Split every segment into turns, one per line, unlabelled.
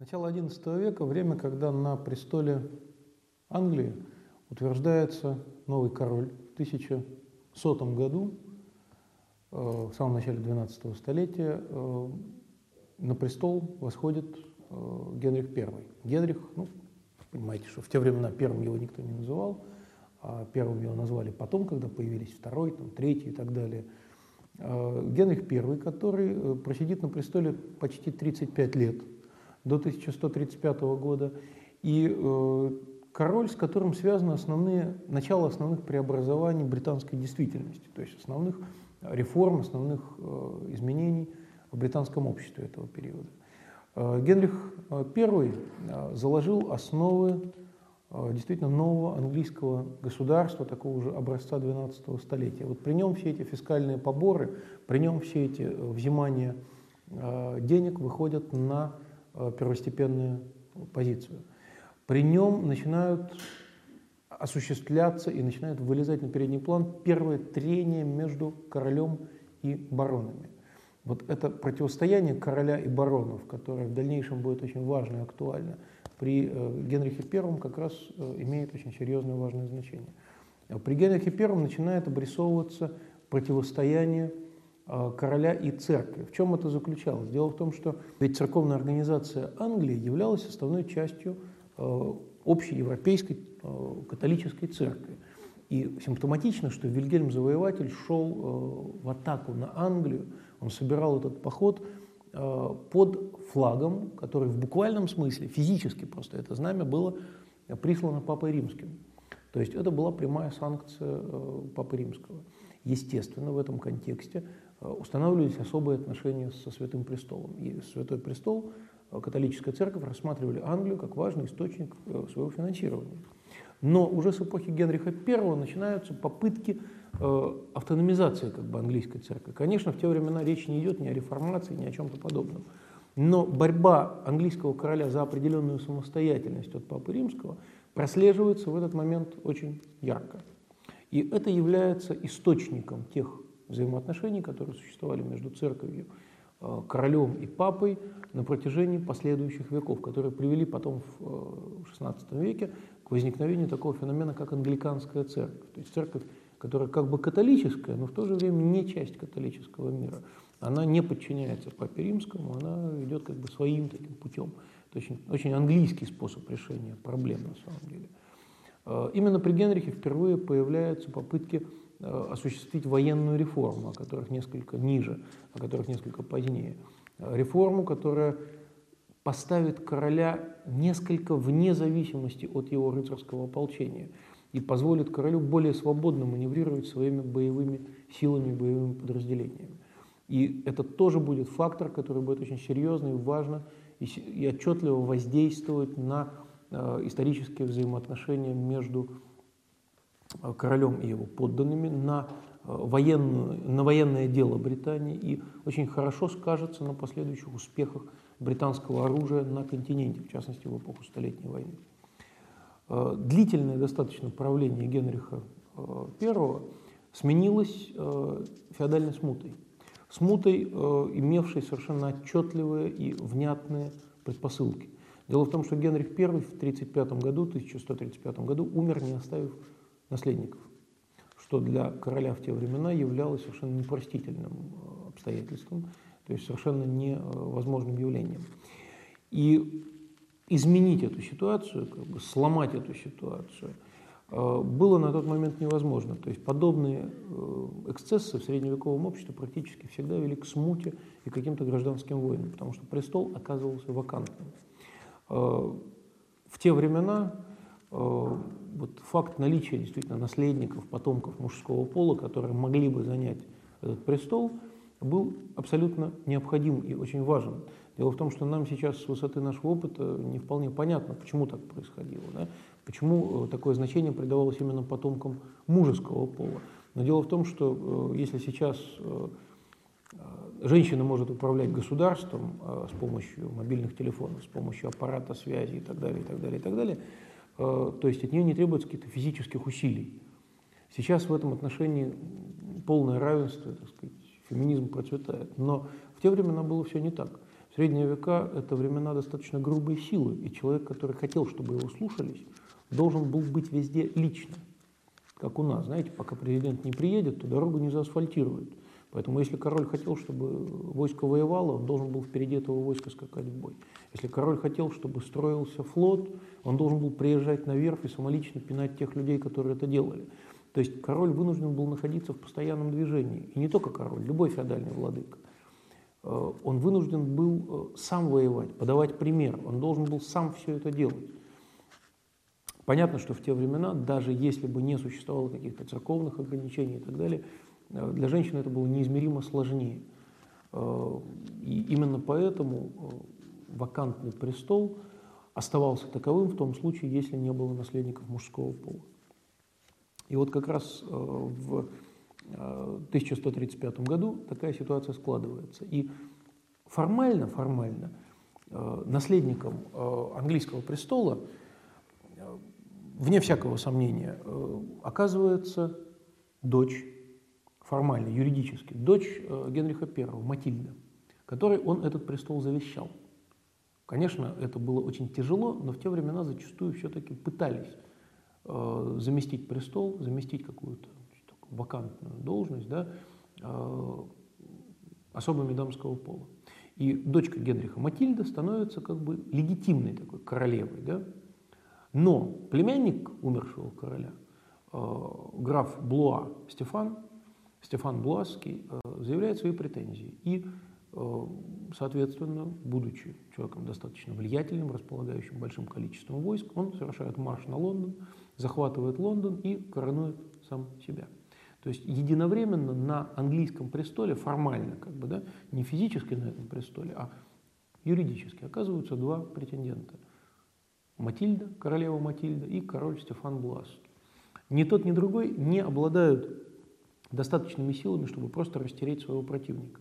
Начало XI века – время, когда на престоле Англии утверждается новый король. В 1100 году, э, в самом начале XII столетия, э, на престол восходит э, Генрих I. Генрих, ну, понимаете, что в те времена первым его никто не называл, а первым его назвали потом, когда появились второй, там, третий и так далее. Генрих I, который просидит на престоле почти 35 лет – до 1135 года, и э, король, с которым связаны основные, начало основных преобразований британской действительности, то есть основных реформ, основных э, изменений в британском обществе этого периода. Э, Генрих I заложил основы действительно нового английского государства, такого уже образца 12 столетия. Вот при нем все эти фискальные поборы, при нем все эти взимания денег выходят на первостепенную позицию. При нем начинают осуществляться и начинают вылезать на передний план первое трение между королем и баронами. Вот это противостояние короля и баронов, которое в дальнейшем будет очень важно и актуально, при э, Генрихе I как раз э, имеет очень серьезное важное значение. При Генрихе I начинает обрисовываться противостояние Э, короля и церкви. В чем это заключалось? Дело в том, что ведь церковная организация Англии являлась составной частью э, общей европейской э, католической церкви. И симптоматично, что Вильгельм Завоеватель шел в атаку на Англию, он собирал этот поход под флагом, который в буквальном смысле, физически просто это знамя было прислано Папой Римским. То есть это была прямая санкция Папы Римского. Естественно, в этом контексте Э, устанавливались особые отношения со Святым Престолом. И Святой Престол, э, католическая церковь рассматривали Англию как важный источник э, своего финансирования. Но уже с эпохи Генриха I начинаются попытки автономизации как бы, английской церкви. Конечно, в те времена речь не идет ни о реформации, ни о чем-то подобном. Но борьба английского короля за определенную самостоятельность от Папы Римского прослеживается в этот момент очень ярко. И это является источником тех взаимоотношений, которые существовали между церковью, э, королем и папой на протяжении последующих веков, которые привели потом в XVI э, веке к возникновению такого феномена, как англиканская церковь. То есть церковь, которая как бы католическая, но в то же время не часть католического мира. Она не подчиняется папе римскому, она идет как бы своим таким путем. Это очень, очень английский способ решения проблем на самом деле. Э, именно при Генрихе впервые появляются попытки осуществить военную реформу, о которых несколько ниже, о которых несколько позднее. Э, реформу, которая поставит короля несколько вне зависимости от его рыцарского ополчения и позволит королю более свободно маневрировать своими боевыми силами, боевыми подразделениями. И это тоже будет фактор, который будет очень серьезно и важно и, отчетливо воздействовать на э, исторические взаимоотношения между Э, королем и его подданными на, э, военную, на военное дело Британии и очень хорошо скажется на последующих успехах британского оружия на континенте, в частности в эпоху Столетней войны. Э, длительное достаточно правление Генриха I сменилось феодальной смутой. Смутой, имевшей совершенно отчетливые и внятные предпосылки. Дело в том, что Генрих I в 1935 году, 1135 году умер, не оставив наследников, что для короля в те времена являлось совершенно непростительным э, обстоятельством, то есть совершенно невозможным явлением. И изменить эту ситуацию, как бы сломать эту ситуацию, э, было на тот момент невозможно. То есть подобные э, эксцессы в средневековом обществе практически всегда вели к смуте и каким-то гражданским войнам, потому что престол оказывался вакантным. В те времена вот факт наличия действительно наследников, потомков мужского пола, которые могли бы занять этот престол, был абсолютно необходим и очень важен. Дело в том, что нам сейчас с высоты нашего опыта не вполне понятно, почему так происходило, да? почему э, такое значение придавалось именно потомкам мужеского пола. Но дело в том, что э, если сейчас э, женщина может управлять государством с помощью мобильных телефонов, с помощью аппарата связи и так далее, и так далее, и так далее, то есть от нее не требуется каких-то физических усилий. Сейчас в этом отношении полное равенство, так сказать, феминизм процветает. Но в те времена было все не так. В Средние века – это времена достаточно грубой силы, и человек, который хотел, чтобы его слушались, должен был быть везде лично. Как у нас, знаете, пока президент не приедет, то дорогу не заасфальтируют. Поэтому если король хотел, чтобы войско воевало, он должен был впереди этого войска скакать в бой. Если король хотел, чтобы строился флот, он должен был приезжать на верфь и самолично пинать тех людей, которые это делали. То есть король вынужден был находиться в постоянном движении. И не только король, любой феодальный владыка. Э, он вынужден был э, сам воевать, подавать пример. Он должен был сам все это делать. Понятно, что в те времена, даже если бы не существовало каких-то церковных ограничений и так далее, для женщины это было неизмеримо сложнее. И именно поэтому вакантный престол оставался таковым в том случае, если не было наследников мужского пола. И вот как раз в 1135 году такая ситуация складывается. И формально, формально э, наследником э, английского престола, э, вне всякого сомнения, оказывается дочь, формально, юридически, дочь Генриха I, Матильда, которой он этот престол завещал. Конечно, это было очень тяжело, но в те времена зачастую все-таки пытались заместить престол, заместить какую-то вакантную должность, да, а, особыми дамского пола. И дочка Генриха Матильда становится как бы легитимной такой королевой. Да? Но племянник умершего короля, а, граф Блуа Стефан, Стефан Блуаский, а, заявляет свои претензии. И, соответственно, будучи человеком достаточно влиятельным, располагающим большим количеством войск, он совершает марш на Лондон, захватывает Лондон и коронует сам себя. То есть единовременно на английском престоле, формально, как бы, да, не физически на этом престоле, а юридически оказываются два претендента. Матильда, королева Матильда и король Стефан Блас. Ни тот, ни другой не обладают достаточными силами, чтобы просто растереть своего противника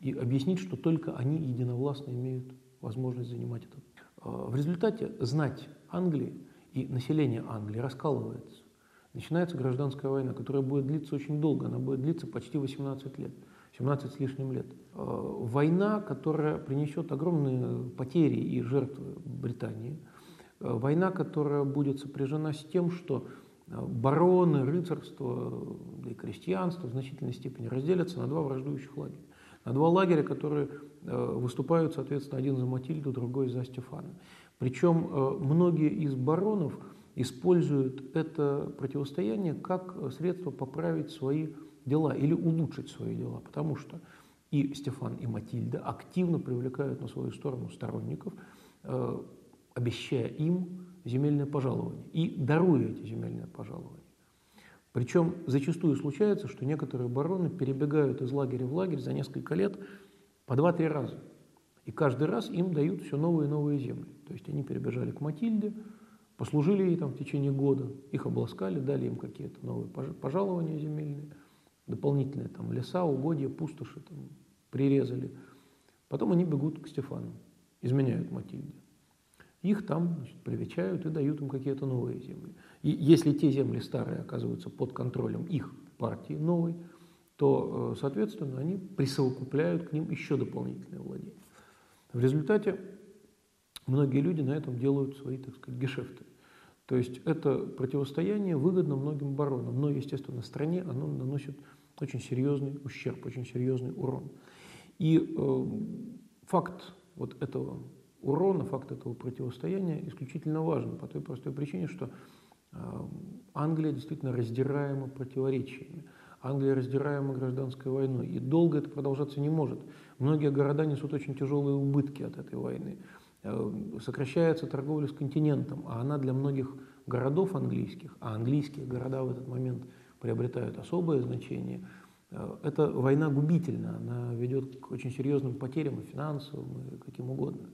и объяснить, что только они единовластно имеют возможность занимать это. А, в результате знать Англии и население Англии раскалывается начинается гражданская война, которая будет длиться очень долго, она будет длиться почти 18 лет, 17 с лишним лет. Э, война, которая принесет огромные потери и жертвы Британии, э, война, которая будет сопряжена с тем, что бароны, рыцарство, да и крестьянство в значительной степени разделятся на два враждующих лагеря. На два лагеря, которые выступают, соответственно, один за Матильду, другой за Стефана. Причем многие из баронов – используют это противостояние как средство поправить свои дела или улучшить свои дела, потому что и Стефан, и Матильда активно привлекают на свою сторону сторонников, э, обещая им земельное пожалование и даруя эти земельные пожалования. Причем зачастую случается, что некоторые бароны перебегают из лагеря в лагерь за несколько лет по два-три раза. И каждый раз им дают все новые и новые земли. То есть они перебежали к Матильде, Послужили ей там в течение года, их обласкали, дали им какие-то новые пожалования земельные, дополнительные там леса, угодья, пустоши там, прирезали. Потом они бегут к Стефану, изменяют Матильде. Их там значит, привечают и дают им какие-то новые земли. И если те земли старые оказываются под контролем их партии новой, то, э, соответственно, они присовокупляют к ним еще дополнительные владения. В результате многие люди на этом делают свои, так сказать, гешефты. То есть это противостояние выгодно многим баронам, но, естественно, стране оно наносит очень серьезный ущерб, очень серьезный урон. И э, факт вот этого урона, факт этого противостояния исключительно важен по той простой причине, что э, Англия действительно раздираема противоречиями. Англия раздираема гражданской войной, и долго это продолжаться не может. Многие города несут очень тяжелые убытки от этой войны. Э, сокращается торговля с континентом, а она для многих городов английских, а английские города в этот момент приобретают особое значение, э, эта война губительна, она ведет к очень серьезным потерям и финансовым, и каким угодно.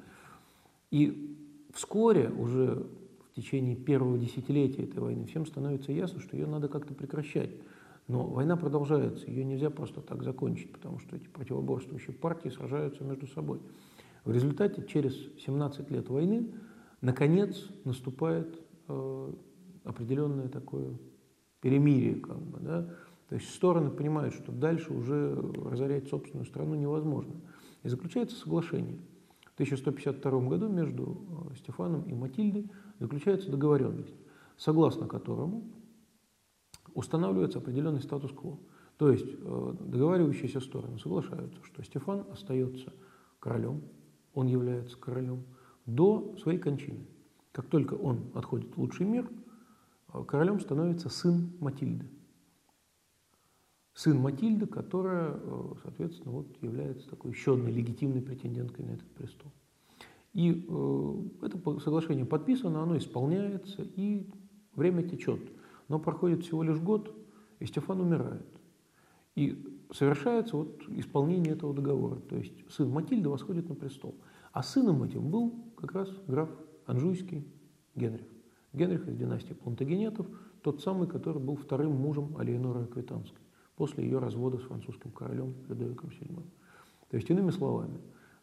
И вскоре, уже в течение первого десятилетия этой войны, всем становится ясно, что ее надо как-то прекращать. Но война продолжается, ее нельзя просто так закончить, потому что эти противоборствующие партии сражаются между собой. В результате через 17 лет войны наконец наступает э, определенное такое перемирие, как бы, да? то есть стороны понимают, что дальше уже разорять собственную страну невозможно. И заключается соглашение. В 1152 году между э, Стефаном и Матильдой заключается договоренность, согласно которому устанавливается определенный статус-кво. То есть э, договаривающиеся стороны соглашаются, что Стефан остается королем, он является королем до своей кончины. Как только он отходит в лучший мир, э, королем становится сын Матильды. Сын Матильды, которая, э, соответственно, вот является такой еще одной легитимной претенденткой на этот престол. И это соглашение подписано, оно исполняется, и время течет. Но проходит всего лишь год, и Стефан умирает. И совершается вот исполнение этого договора. То есть сын Матильды восходит на престол. А сыном этим был как раз граф Анжуйский Генрих. Генрих из династии Плантагенетов, тот самый, который был вторым мужем Алиеноры Аквитанской после ее развода с французским королем Людовиком VII. То есть, иными словами,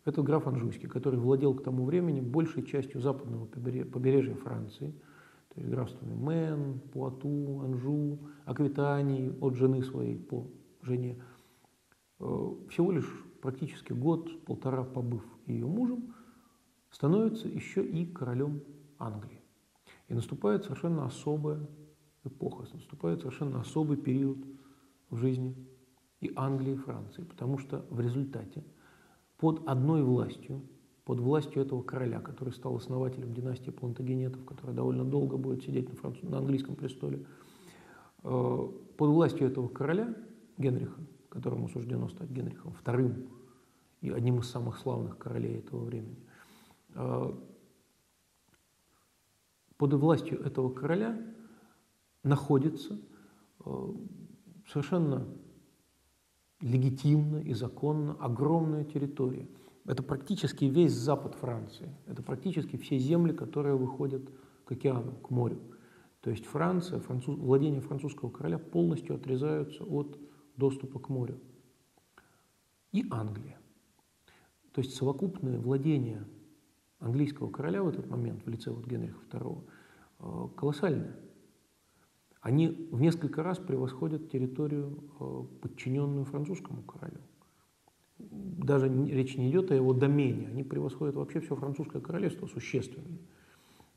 это граф Анжуйский, который владел к тому времени большей частью западного побережья Франции – то есть графствами Мэн, Пуату, Анжу, Аквитании от жены своей по жене, э, всего лишь практически год, полтора побыв ее мужем, становится еще и королем Англии. И наступает совершенно особая эпоха, наступает совершенно особый период в жизни и Англии, и Франции, потому что в результате под одной властью под властью этого короля, который стал основателем династии Плантагенетов, которая довольно долго будет сидеть на, француз... на английском престоле, э, под властью этого короля Генриха, которому суждено стать Генрихом вторым и одним из самых славных королей этого времени, э, под властью этого короля находится э, совершенно легитимно и законно огромная территория – это практически весь запад Франции. Это практически все земли, которые выходят к океану, к морю. То есть Франция, француз, владения французского короля полностью отрезаются от доступа к морю. И Англия. То есть совокупное владение английского короля в этот момент, в лице вот Генриха II, э, колоссальное. Они в несколько раз превосходят территорию, э, подчиненную французскому королю даже речь не идет о его домене, они превосходят вообще все французское королевство существенно.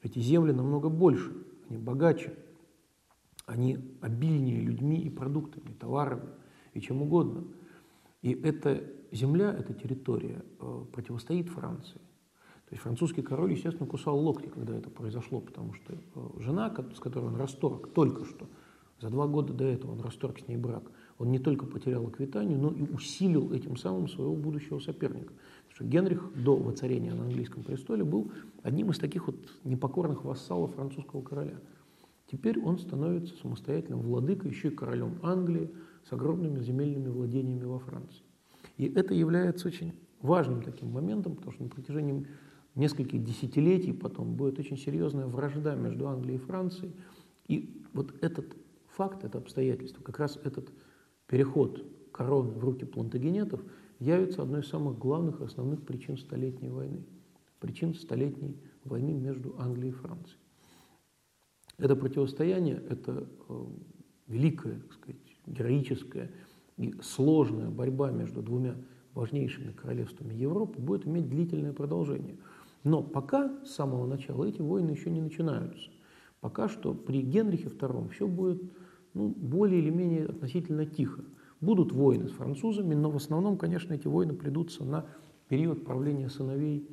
Эти земли намного больше, они богаче, они обильнее людьми и продуктами, товарами и чем угодно. И эта земля, эта территория э, противостоит Франции. Есть французский король, естественно, кусал локти, когда это произошло, потому что э, жена, с которой он расторг только что, за два года до этого он расторг с ней брак – он не только потерял Аквитанию, но и усилил этим самым своего будущего соперника. Потому что Генрих до воцарения на английском престоле был одним из таких вот непокорных вассалов французского короля. Теперь он становится самостоятельным владыкой, еще и королем Англии с огромными земельными владениями во Франции. И это является очень важным таким моментом, потому что на протяжении нескольких десятилетий потом будет очень серьезная вражда между Англией и Францией. И вот этот факт, это обстоятельство, как раз этот переход короны в руки плантагенетов явится одной из самых главных основных причин Столетней войны, причин Столетней войны между Англией и Францией. Это противостояние, это э, великая, так сказать, героическая и сложная борьба между двумя важнейшими королевствами Европы будет иметь длительное продолжение. Но пока, с самого начала, эти войны еще не начинаются. Пока что при Генрихе II все будет ну, более или менее относительно тихо. Будут войны с французами, но в основном, конечно, эти войны придутся на период правления сыновей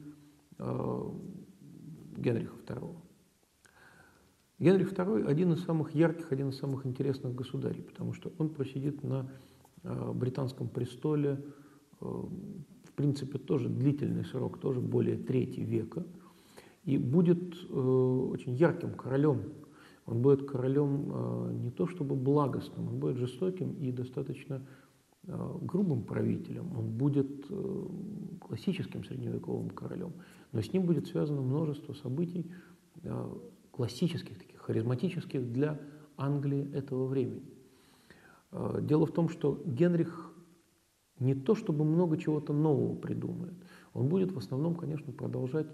э, Генриха II. Генрих II один из самых ярких, один из самых интересных государей, потому что он просидит на э, британском престоле, э, принципе, тоже длительный срок, тоже более трети века, и будет э, очень ярким королем он будет королем э, не то чтобы благостным, он будет жестоким и достаточно э, грубым правителем. Он будет э, классическим средневековым королем, но с ним будет связано множество событий классических, таких харизматических для Англии этого времени. Дело в том, что Генрих не то чтобы много чего-то нового придумает, он будет в основном, конечно, продолжать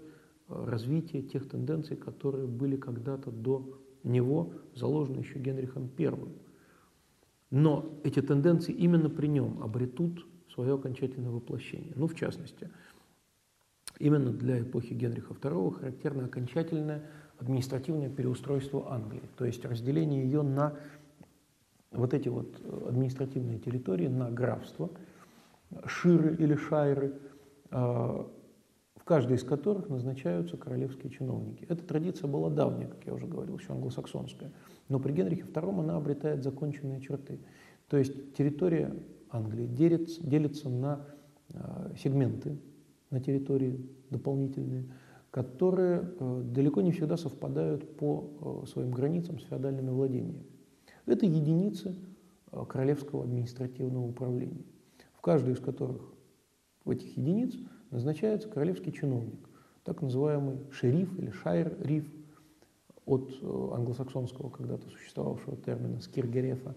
развитие тех тенденций, которые были когда-то до него заложено еще Генрихом I. Но эти тенденции именно при нем обретут свое окончательное воплощение. Ну, в частности, именно для эпохи Генриха II характерно окончательное административное переустройство Англии, то есть разделение ее на вот эти вот административные территории, на графства, ширы или шайры, а, в каждой из которых назначаются королевские чиновники. Эта традиция была давняя, как я уже говорил, еще англосаксонская, но при Генрихе II она обретает законченные черты. То есть территория Англии делится, делится на а, сегменты, на территории дополнительные, которые э, далеко не всегда совпадают по своим границам с феодальными владениями. Это единицы королевского административного управления, в каждой из которых в этих единиц назначается королевский чиновник, так называемый шериф или шайр-риф от англосаксонского когда-то существовавшего термина скиргерефа.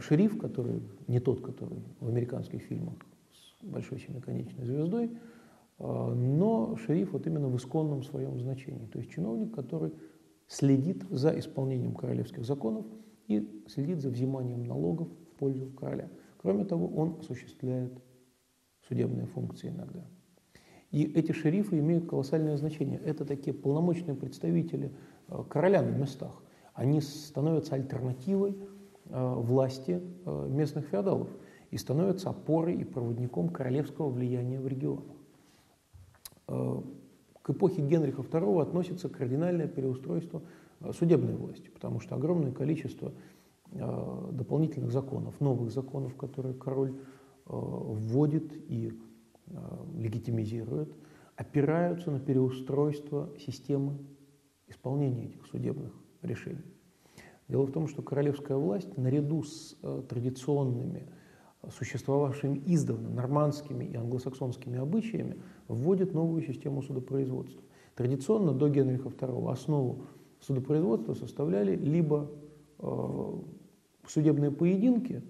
Шериф, который не тот, который в американских фильмах большой семиконечной звездой, а, но шериф вот именно в исконном своем значении, то есть чиновник, который следит за исполнением королевских законов и следит за взиманием налогов в пользу короля. Кроме того, он осуществляет судебные функции иногда. И эти шерифы имеют колоссальное значение. Это такие полномочные представители а, короля на местах. Они становятся альтернативой а, власти местных феодалов и становятся опорой и проводником королевского влияния в регионах. Э, к эпохе Генриха II относится кардинальное переустройство э, судебной власти, потому что огромное количество э, дополнительных законов, новых законов, которые король вводит и легитимизирует, опираются на переустройство системы исполнения этих судебных решений. Дело в том, что королевская власть наряду с традиционными существовавшими издавна нормандскими и англосаксонскими обычаями, вводит новую систему судопроизводства. Традиционно до Генриха II основу судопроизводства составляли либо э, судебные поединки,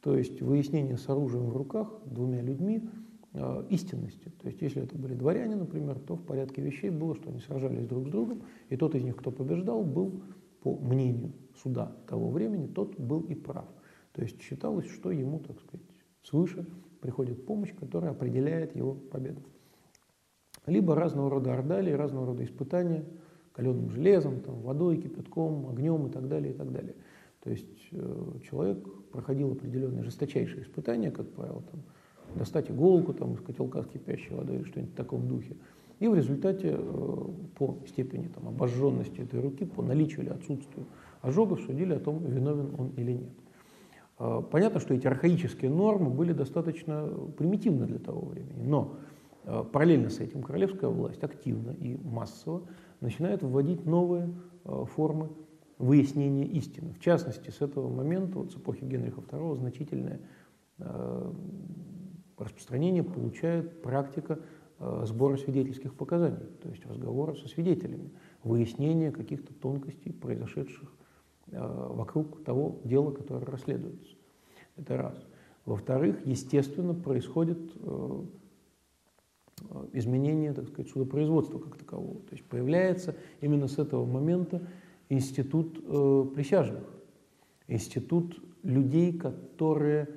то есть выяснение с оружием в руках двумя людьми э, истинности. То есть если это были дворяне, например, то в порядке вещей было, что они сражались друг с другом, и тот из них, кто побеждал, был, по мнению суда того времени, тот был и прав. То есть считалось, что ему, так сказать, свыше приходит помощь, которая определяет его победу. Либо разного рода ордалии, разного рода испытания, каленым железом, там, водой, кипятком, огнем и так далее, и так далее. То есть э, человек проходил определенные жесточайшие испытания, как правило, там, достать иголку там, из котелка с кипящей водой или что-нибудь в таком духе. И в результате э, по степени там, обожженности этой руки, по наличию или отсутствию ожогов судили о том, виновен он или нет. А, понятно, что эти архаические нормы были достаточно примитивны для того времени, но параллельно с этим королевская власть активно и массово начинает вводить новые формы выяснения истины. В частности, с этого момента, вот с эпохи Генриха II, значительное распространение получает практика сбора свидетельских показаний, то есть разговора со свидетелями, выяснения каких-то тонкостей, произошедших Э, вокруг того дела, которое расследуется. Это раз. Во-вторых, естественно, происходит э, э, изменение, так сказать, судопроизводства как такового. То есть появляется именно с этого момента институт присяжных, институт людей, которые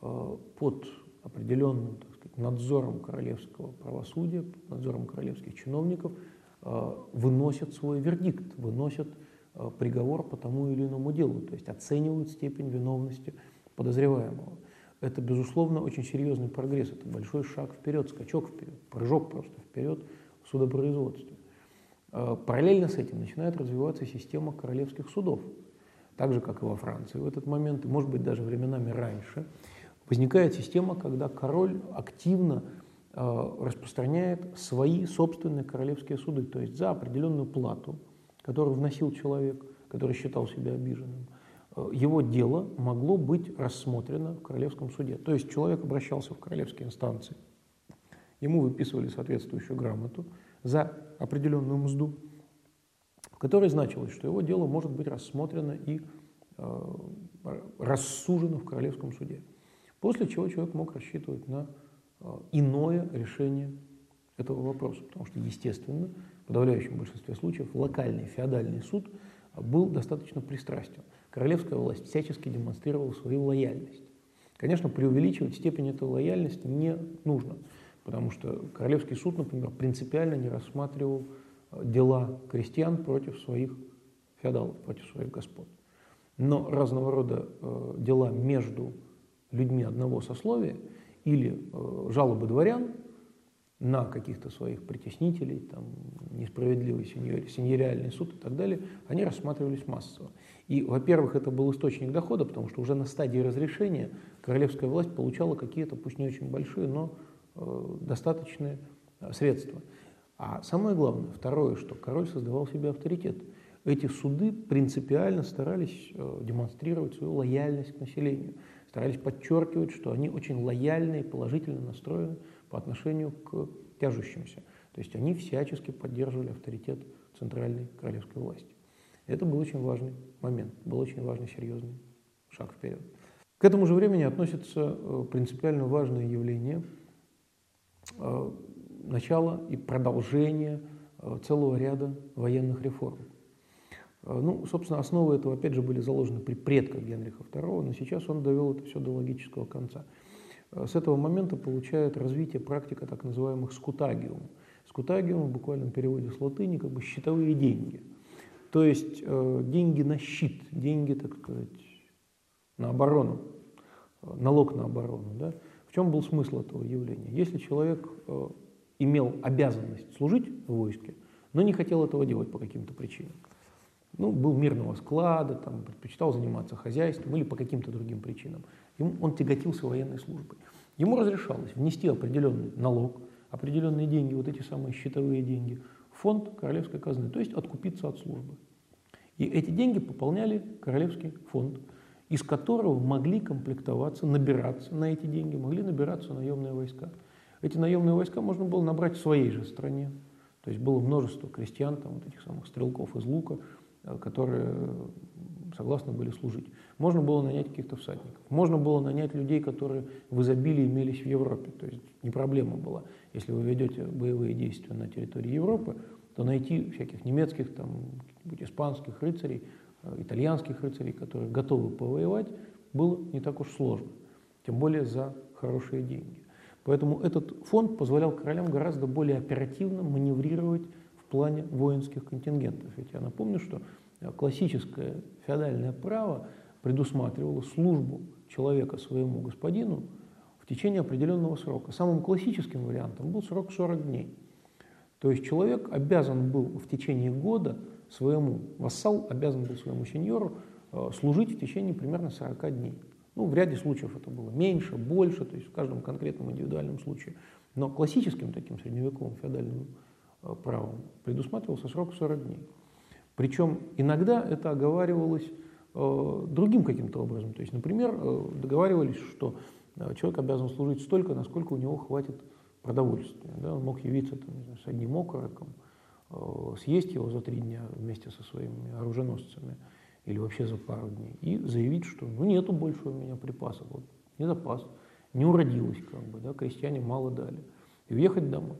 под определенным так сказать, надзором королевского правосудия, надзором королевских чиновников выносят свой вердикт, выносят Э, приговор по тому или иному делу, то есть оценивают степень виновности подозреваемого. Это, безусловно, очень серьезный прогресс, это большой шаг вперед, скачок вперед, прыжок просто вперед в судопроизводстве. Э, параллельно с этим начинает развиваться система королевских судов, так же, как и во Франции в этот момент, и, может быть, даже временами раньше, возникает система, когда король активно э, распространяет свои собственные королевские суды, то есть за определенную плату – который вносил человек, который считал себя обиженным, э, его дело могло быть рассмотрено в королевском суде. То есть человек обращался в королевские инстанции, ему выписывали соответствующую грамоту за определенную мзду, в которой значилось, что его дело может быть рассмотрено и э, рассужено в королевском суде. После чего человек мог рассчитывать на э, иное решение этого вопроса, потому что, естественно, в подавляющем большинстве случаев локальный феодальный суд был достаточно пристрастен. Королевская власть всячески демонстрировала свою лояльность. Конечно, преувеличивать степень этой лояльности не нужно, Потому что Королевский суд, например, принципиально не рассматривал дела крестьян против своих феодалов, против своих господ. Но разного рода э, дела между людьми одного сословия или э, жалобы дворян на каких-то своих притеснителей, там, несправедливый сеньориальный суд и так далее, они рассматривались массово. И, во-первых, это был источник дохода, потому что уже на стадии разрешения королевская власть получала какие-то, пусть не очень большие, но э, достаточные э, средства. А самое главное, второе, что король создавал себе авторитет. Эти суды принципиально старались э, демонстрировать свою лояльность к населению, старались подчеркивать, что они очень лояльны и положительно настроены по отношению к тяжущимся. То есть они всячески поддерживали авторитет центральной королевской власти. Это был очень важный момент, был очень важный, серьезный шаг вперед. К этому же времени относится э, принципиально важное явление э, начала и продолжения э, целого ряда военных реформ. Ну, собственно, основы этого, опять же, были заложены при предках Генриха II, но сейчас он довел это все до логического конца. С этого момента получает развитие практика так называемых скутагиум. Скутагиум в буквальном переводе с латыни как бы счетовые деньги – то есть э, деньги на щит, деньги, так сказать, на оборону, э, налог на оборону. Да? В чем был смысл этого явления? Если человек э, имел обязанность служить в войске, но не хотел этого делать по каким-то причинам, ну, был мирного склада, там, предпочитал заниматься хозяйством или по каким-то другим причинам, ему, он тяготился военной службой. Ему разрешалось внести определенный налог, определенные деньги, вот эти самые счетовые деньги – фонд королевской казны, то есть откупиться от службы. И эти деньги пополняли королевский фонд, из которого могли комплектоваться, набираться на эти деньги, могли набираться наемные войска. Эти наемные войска можно было набрать в своей же стране. То есть было множество крестьян, там, вот этих самых стрелков из лука, э, которые согласны были служить. Можно было нанять каких-то всадников. Можно было нанять людей, которые в изобилии имелись в Европе. То есть не проблема была. Если вы ведете боевые действия на территории Европы, то найти всяких немецких, там, испанских рыцарей, итальянских рыцарей, которые готовы повоевать, было не так уж сложно. Тем более за хорошие деньги. Поэтому этот фонд позволял королям гораздо более оперативно маневрировать в плане воинских контингентов. Ведь я напомню, что классическое феодальное право предусматривало службу человека своему господину в течение определенного срока. Самым классическим вариантом был срок 40 дней. То есть человек обязан был в течение года своему, вассал обязан был своему сеньору э, служить в течение примерно 40 дней. Ну, в ряде случаев это было меньше, больше, то есть в каждом конкретном индивидуальном случае. Но классическим таким средневековым феодальным э, правом предусматривался срок 40 дней. Причем иногда это оговаривалось э, другим каким-то образом. То есть, например, договаривались, что человек обязан служить столько, насколько у него хватит продовольствия. Да? Он мог явиться там, знаю, с одним окороком, съесть его за три дня вместе со своими оруженосцами или вообще за пару дней и заявить, что ну нету больше у меня припасов, вот, не запас, не уродилось как бы, да, крестьяне мало дали, и уехать домой.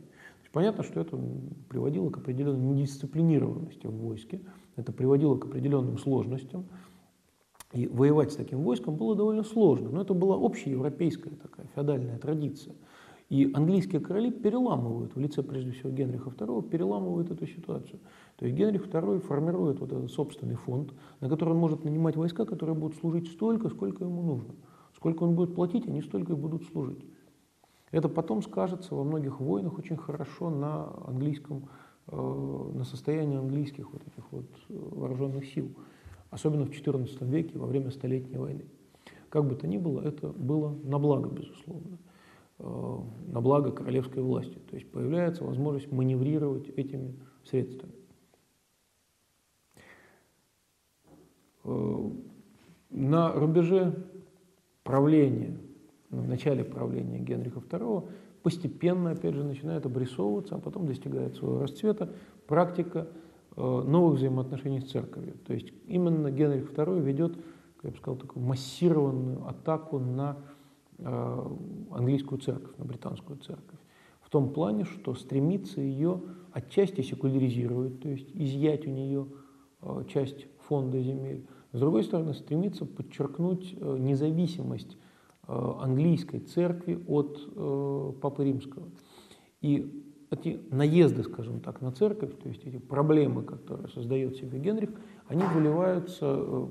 Понятно, что это приводило к определенной недисциплинированности в войске, это приводило к определенным сложностям, и воевать с таким войском было довольно сложно, но это была общеевропейская такая феодальная традиция. И английские короли переламывают, в лице прежде всего Генриха II, переламывают эту ситуацию. То есть Генрих II формирует вот этот собственный фонд, на который он может нанимать войска, которые будут служить столько, сколько ему нужно. Сколько он будет платить, они столько и будут служить. Это потом скажется во многих войнах очень хорошо на английском, э, на состоянии английских вот этих вот э, вооруженных сил, особенно в XIV веке во время Столетней войны. Как бы то ни было, это было на благо, безусловно, на благо королевской власти. То есть появляется возможность маневрировать этими средствами. На рубеже правления в начале правления Генриха II постепенно, опять же, начинает обрисовываться, а потом достигает своего расцвета практика э, новых взаимоотношений с церковью. То есть именно Генрих II ведет, как я бы сказал, такую массированную атаку на э, английскую церковь, на британскую церковь. В том плане, что стремится ее отчасти секуляризировать, то есть изъять у нее э, часть фонда земель. С другой стороны, стремится подчеркнуть независимость Э, английской церкви от э, Папы Римского. И эти наезды, скажем так, на церковь, то есть эти проблемы, которые создает себе Генрих, они выливаются э,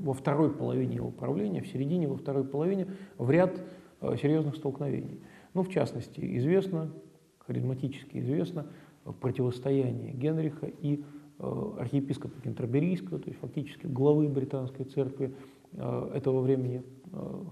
во второй половине его правления, в середине, во второй половине, в ряд э, серьезных столкновений. Ну, в частности, известно, харизматически известно, противостояние Генриха и э, архиепископа Кентерберийского, то есть фактически главы британской церкви этого времени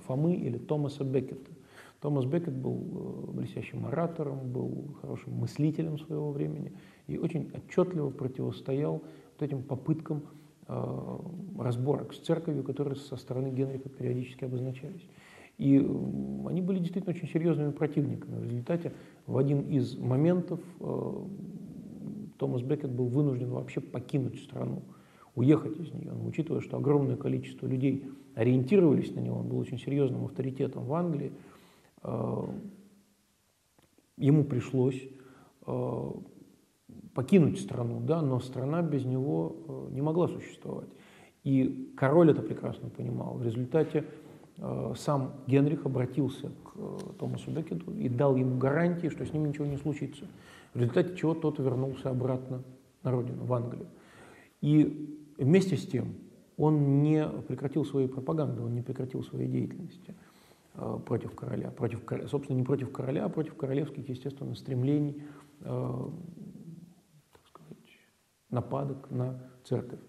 Фомы или Томаса Беккета. Томас Беккет был э, блестящим оратором, был хорошим мыслителем своего времени и очень отчетливо противостоял вот этим попыткам э, разборок с церковью, которые со стороны Генриха периодически обозначались. И они были действительно очень серьезными противниками. В результате в один из моментов э, Томас Беккет был вынужден вообще покинуть страну, уехать из нее. Но учитывая, что огромное количество людей ориентировались на него, он был очень серьезным авторитетом в Англии, Э, ему пришлось э, покинуть страну, да, но страна без него э, не могла существовать. И король это прекрасно понимал. В результате сам Генрих обратился к Томасу Беккету и дал ему гарантии, что с ним ничего не случится. В результате чего тот вернулся обратно на родину, в Англию. И вместе с тем он не прекратил своей пропаганды, он не прекратил своей деятельности. Э, против короля, против, собственно, не против короля, а против королевских, естественно, стремлений, э, нападок на церковь.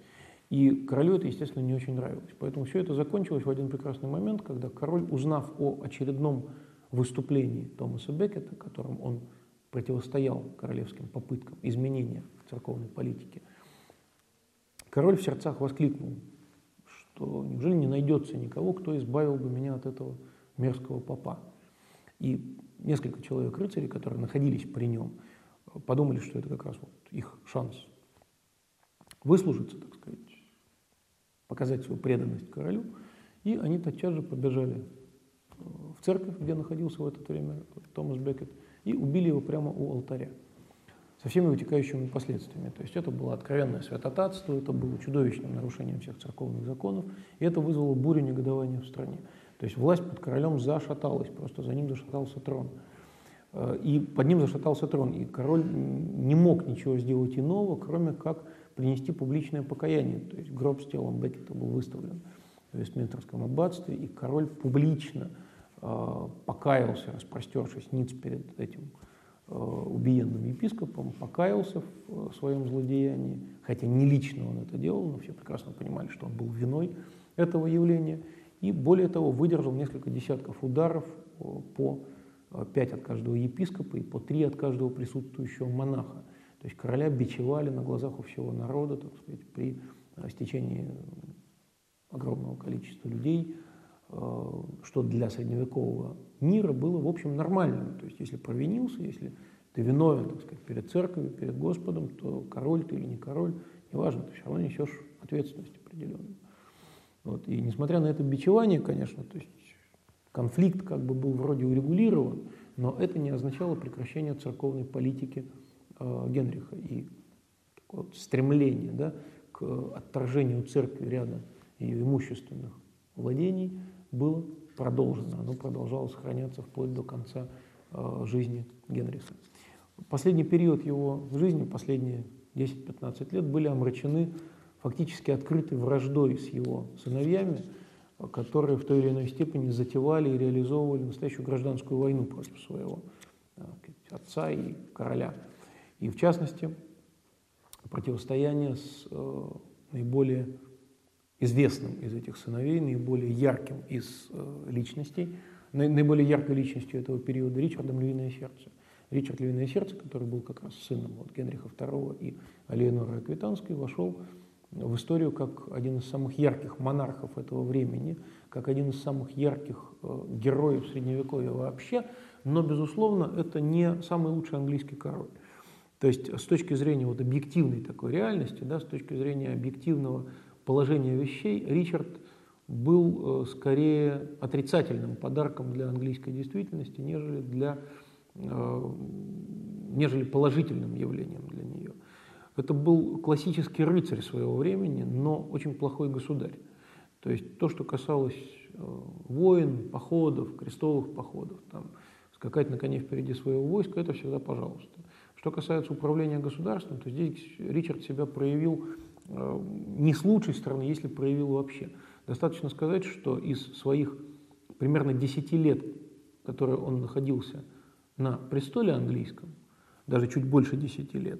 И королю это, естественно, не очень нравилось. Поэтому все это закончилось в один прекрасный момент, когда король, узнав о очередном выступлении Томаса Беккета, которым он противостоял королевским попыткам изменения церковной политике, король в сердцах воскликнул, что неужели не найдется никого, кто избавил бы меня от этого мерзкого попа. И несколько человек рыцарей, которые находились при нем, подумали, что это как раз вот их шанс выслужиться, так сказать, показать свою преданность королю. И они тотчас же побежали э, в церковь, где находился в это время Томас Беккет, и убили его прямо у алтаря со всеми вытекающими последствиями. То есть это было откровенное святотатство, это было чудовищным нарушением всех церковных законов, и это вызвало бурю негодования в стране. То есть власть под королем зашаталась, просто за ним зашатался трон. Э, и под ним зашатался трон, и король не мог ничего сделать иного, кроме как принести публичное покаяние. То есть гроб с телом Беккета был выставлен в Вестминстерском аббатстве, и король публично э, покаялся, распростершись ниц перед этим э, убиенным епископом, покаялся в своем злодеянии, хотя не лично он это делал, но все прекрасно понимали, что он был виной этого явления – и более того, выдержал несколько десятков ударов по пять от каждого епископа и по три от каждого присутствующего монаха. То есть короля бичевали на глазах у всего народа, так сказать, при стечении огромного количества людей, что для средневекового мира было, в общем, нормальным. То есть если провинился, если ты виновен, так сказать, перед церковью, перед Господом, то король ты или не король, неважно, ты все равно несешь ответственность определенную. Вот. И несмотря на это бичевание, конечно, то есть конфликт как бы был вроде урегулирован, но это не означало прекращение церковной политики э, Генриха и стремление да, к отторжению церкви ряда ее имущественных владений было продолжено. Оно продолжало сохраняться вплоть до конца э, жизни Генриха. Последний период его жизни, последние 10-15 лет, были омрачены фактически открытой враждой с его сыновьями, которые в той или иной степени затевали и реализовывали настоящую гражданскую войну против своего э, отца и короля. И в частности, противостояние с э, наиболее известным из этих сыновей, наиболее ярким из э, личностей, наиболее яркой личностью этого периода Ричардом Львиное Сердце. Ричард Львиное Сердце, который был как раз сыном вот, Генриха II и Алиеноры Аквитанской, вошел в историю как один из самых ярких монархов этого времени, как один из самых ярких э, героев Средневековья вообще, но, безусловно, это не самый лучший английский король. То есть с точки зрения вот объективной такой реальности, да, с точки зрения объективного положения вещей, Ричард был э, скорее отрицательным подарком для английской действительности, нежели, для, э, нежели положительным явлением для нее. Это был классический рыцарь своего времени, но очень плохой государь. То есть то, что касалось э, войн, походов, крестовых походов, там, скакать на коне впереди своего войска, это всегда пожалуйста. Что касается управления государством, то здесь Ричард себя проявил э, не с лучшей стороны, если проявил вообще. Достаточно сказать, что из своих примерно 10 лет, которые он находился на престоле английском, даже чуть больше 10 лет,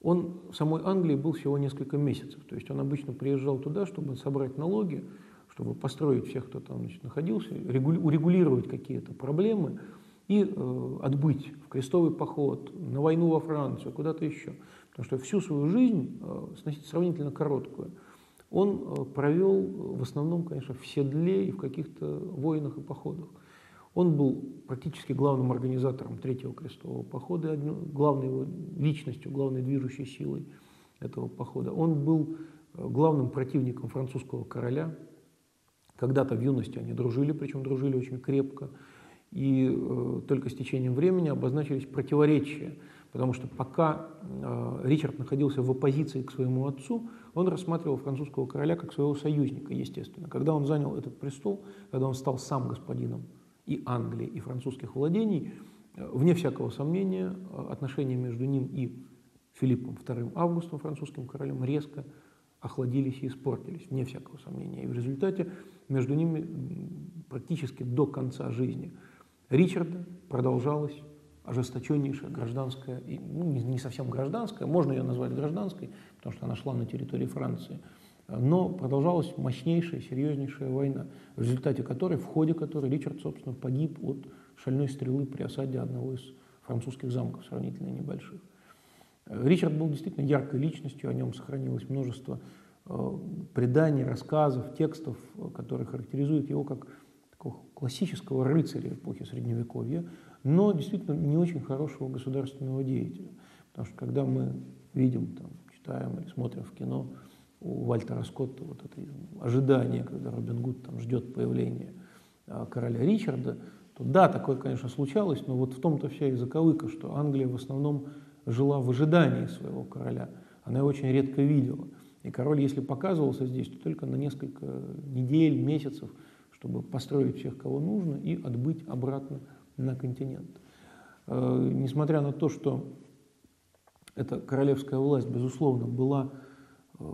он в самой Англии был всего несколько месяцев. То есть он обычно приезжал туда, чтобы собрать налоги, чтобы построить всех, кто там значит, находился, урегулировать какие-то проблемы и э, отбыть в крестовый поход, на войну во Францию, куда-то еще. Потому что всю свою жизнь, э, сравнительно короткую, он э, провел в основном, конечно, в седле и в каких-то войнах и походах. Он был практически главным организатором Третьего крестового похода, главной его личностью, главной движущей силой этого похода. Он был э, главным противником французского короля, когда-то в юности они дружили, причем дружили очень крепко, и э, только с течением времени обозначились противоречия, потому что пока э, Ричард находился в оппозиции к своему отцу, он рассматривал французского короля как своего союзника, естественно. Когда он занял этот престол, когда он стал сам господином и Англии, и французских владений, э, вне всякого сомнения, э, отношения между ним и Филиппом II Августом, французским королем, резко охладились и испортились, вне всякого сомнения. И в результате между ними практически до конца жизни Ричарда продолжалась ожесточеннейшая гражданская, ну, не совсем гражданская, можно ее назвать гражданской, потому что она шла на территории Франции, но продолжалась мощнейшая, серьезнейшая война, в результате которой, в ходе которой Ричард, собственно, погиб от шальной стрелы при осаде одного из французских замков, сравнительно небольших. Ричард был действительно яркой личностью, о нем сохранилось множество э, преданий, рассказов, текстов, которые характеризуют его как классического рыцаря эпохи Средневековья, но действительно не очень хорошего государственного деятеля. Потому что когда мы видим, там, читаем или смотрим в кино у Вальтера Скотта вот это ожидание, когда Робин Гуд там ждет появления а, короля Ричарда, то да, такое, конечно, случалось, но вот в том-то вся и заковыка, что Англия в основном жила в ожидании своего короля. Она его очень редко видела. И король, если показывался здесь, то только на несколько недель, месяцев, чтобы построить всех, кого нужно, и отбыть обратно на континент. Э, несмотря на то, что эта королевская власть, безусловно, была э,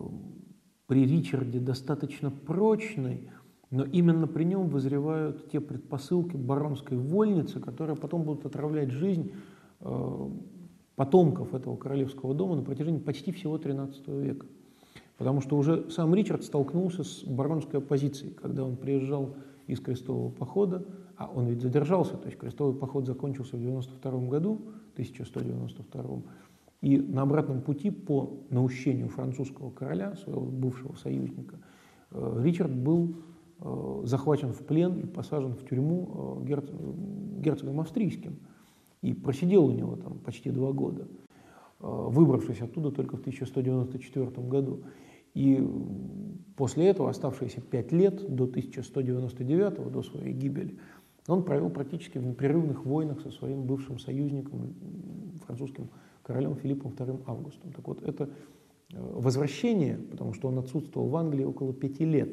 при Ричарде достаточно прочной, но именно при нем вызревают те предпосылки баронской вольницы, которые потом будут отравлять жизнь э, потомков этого королевского дома на протяжении почти всего XIII века. Потому что уже сам Ричард столкнулся с баронской оппозицией, когда он приезжал из крестового похода, а он ведь задержался, то есть крестовый поход закончился в 92 году, 1192 и на обратном пути по наущению французского короля, своего бывшего союзника, э, Ричард был э, захвачен в плен и посажен в тюрьму э, герцогом австрийским и просидел у него там почти два года, выбравшись оттуда только в 1194 году. И после этого оставшиеся пять лет до 1199, до своей гибели, он провел практически в непрерывных войнах со своим бывшим союзником, французским королем Филиппом II Августом. Так вот, это э, возвращение, потому что он отсутствовал в Англии около пяти лет,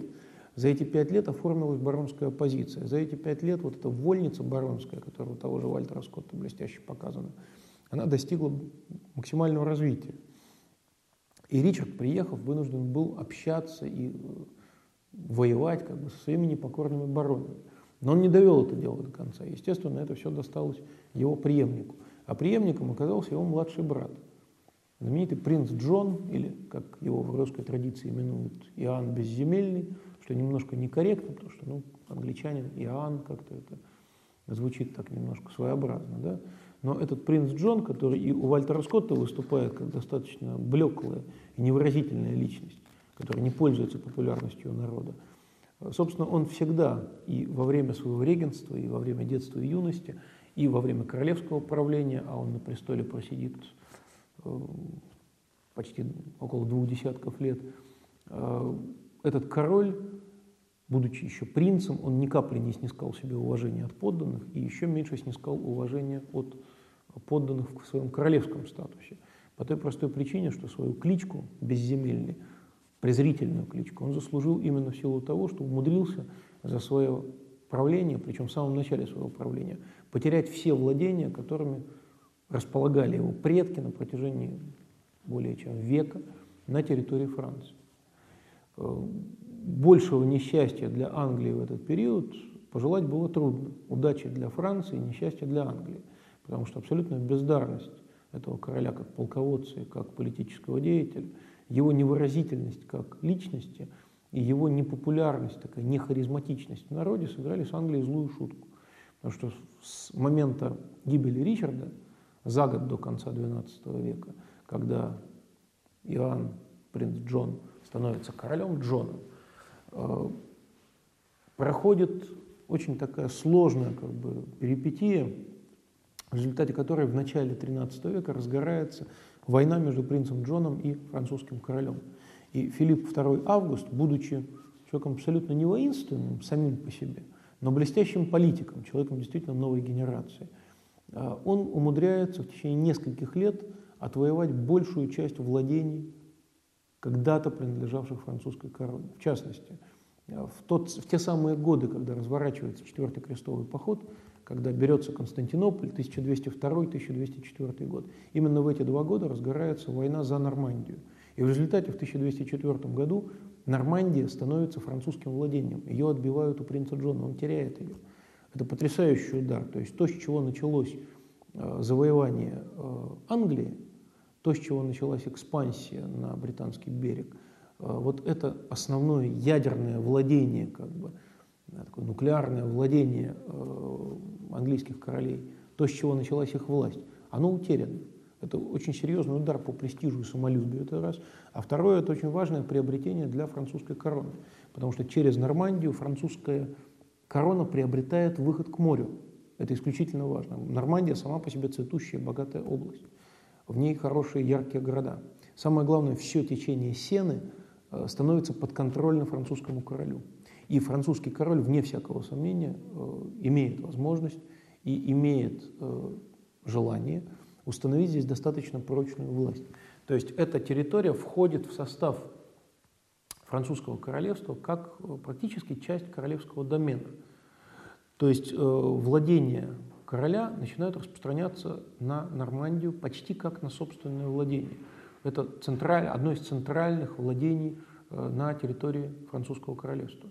за эти пять лет оформилась баронская оппозиция. За эти пять лет вот эта вольница баронская, которая у того же Вальтера Скотта блестяще показана, она достигла максимального развития. И Ричард, приехав, вынужден был общаться и э, воевать как бы со своими непокорными баронами. Но он не довел это дело до конца. Естественно, это все досталось его преемнику. А преемником оказался его младший брат, знаменитый принц Джон, или, как его в русской традиции именуют, Иоанн Безземельный, что немножко некорректно, потому что ну, англичанин Иоанн как-то это звучит так немножко своеобразно. Да? Но этот принц Джон, который и у Вальтера Скотта выступает как достаточно блеклая и невыразительная личность, которая не пользуется популярностью у народа, собственно, он всегда и во время своего регенства, и во время детства и юности – и во время королевского правления, а он на престоле просидит э, почти около двух десятков лет, э, этот король, будучи еще принцем, он ни капли не снискал себе уважения от подданных и еще меньше снискал уважения от подданных в своем королевском статусе. По той простой причине, что свою кличку безземельный, презрительную кличку, он заслужил именно в силу того, что умудрился за свое правления, причем в самом начале своего правления, потерять все владения, которыми располагали его предки на протяжении более чем века на территории Франции. Большего несчастья для Англии в этот период пожелать было трудно. Удачи для Франции, несчастья для Англии. Потому что абсолютная бездарность этого короля как полководца и как политического деятеля, его невыразительность как личности и его непопулярность, такая нехаризматичность в народе сыграли с Англией злую шутку. Потому что с момента гибели Ричарда, за год до конца XII века, когда Иоанн, принц Джон, становится королем Джоном, проходит очень такая сложная как бы, перипетия, в результате которой в начале XIII века разгорается война между принцем Джоном и французским королем. И Филипп II Август, будучи человеком абсолютно не воинственным самим по себе, но блестящим политиком, человеком действительно новой генерации, э, он умудряется в течение нескольких лет отвоевать большую часть владений, когда-то принадлежавших французской короне. В частности, в, тот, в те самые годы, когда разворачивается Четвертый крестовый поход, когда берется Константинополь, 1202-1204 год, именно в эти два года разгорается война за Нормандию. И в результате в 1204 году Нормандия становится французским владением. Ее отбивают у принца Джона, он теряет ее. Это потрясающий удар. То есть то, с чего началось э, завоевание э, Англии, то, с чего началась экспансия на британский берег, э, вот это основное ядерное владение, как бы, такое нуклеарное владение э, английских королей, то, с чего началась их власть, оно утеряно. Это очень серьезный удар по престижу и самолюбию, это раз. А второе, это очень важное приобретение для французской короны, потому что через Нормандию французская корона приобретает выход к морю. Это исключительно важно. Нормандия сама по себе цветущая, богатая область в ней хорошие яркие города. Самое главное, все течение Сены э, становится подконтрольно французскому королю. И французский король, вне всякого сомнения, э, имеет возможность и имеет э, желание установить здесь достаточно прочную власть. То есть эта территория входит в состав французского королевства как практически часть королевского домена. То есть владение короля начинают распространяться на Нормандию почти как на собственное владение. Это централь, одно из центральных владений э, на территории французского королевства.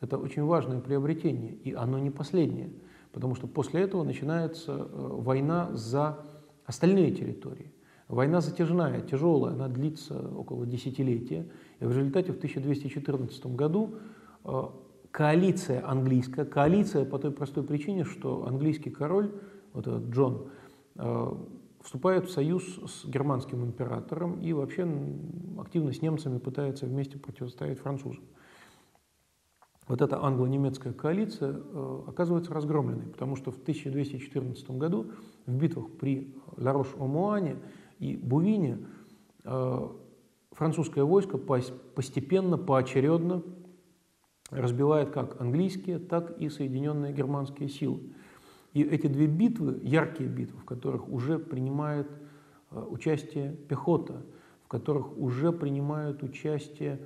Это очень важное приобретение, и оно не последнее, потому что после этого начинается э, война за остальные территории. Война затяжная, тяжелая, она длится около десятилетия, и в результате в 1214 году э, коалиция английская, коалиция по той простой причине, что английский король, вот этот Джон, э, вступает в союз с германским императором и вообще активно с немцами пытается вместе противостоять французам. Вот эта англо-немецкая коалиция э, оказывается разгромленной, потому что в 1214 году в битвах при Ларош-Омуане и Бувине э, французское войско постепенно, поочередно разбивает как английские, так и соединенные германские силы. И эти две битвы, яркие битвы, в которых уже принимает э, участие пехота, в которых уже принимают участие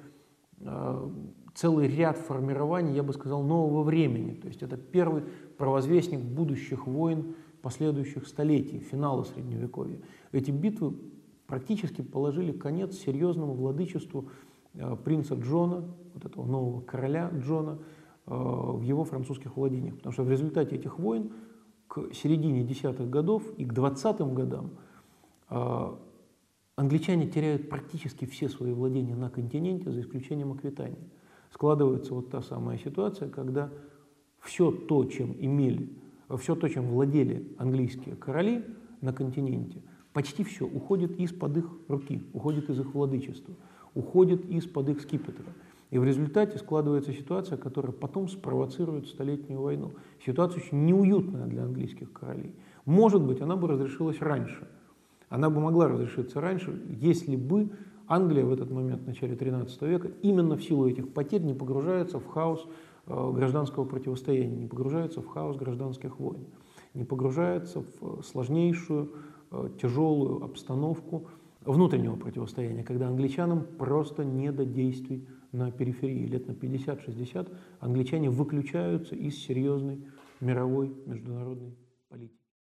э, целый ряд формирований, я бы сказал, нового времени. То есть это первый провозвестник будущих войн последующих столетий, финала Средневековья. Эти битвы практически положили конец серьезному владычеству принца Джона, вот этого нового короля Джона, э, в его французских владениях. Потому что в результате этих войн к середине десятых годов и к двадцатым годам э, англичане теряют практически все свои владения на континенте, за исключением Аквитании. Складывается вот та самая ситуация, когда все то, чем имели, все то, чем владели английские короли на континенте, почти все уходит из-под их руки, уходит из их владычества уходит из-под их скипетра. И в результате складывается ситуация, которая потом спровоцирует Столетнюю войну. Ситуация очень неуютная для английских королей. Может быть, она бы разрешилась раньше. Она бы могла разрешиться раньше, если бы Англия в этот момент, в начале XIII века, именно в силу этих потерь не погружается в хаос э, гражданского противостояния, не погружается в хаос гражданских войн, не погружается в сложнейшую, э, тяжелую обстановку, внутреннего противостояния, когда англичанам просто не до действий на периферии, лет на 50-60, англичане выключаются из серьезной мировой международной политики.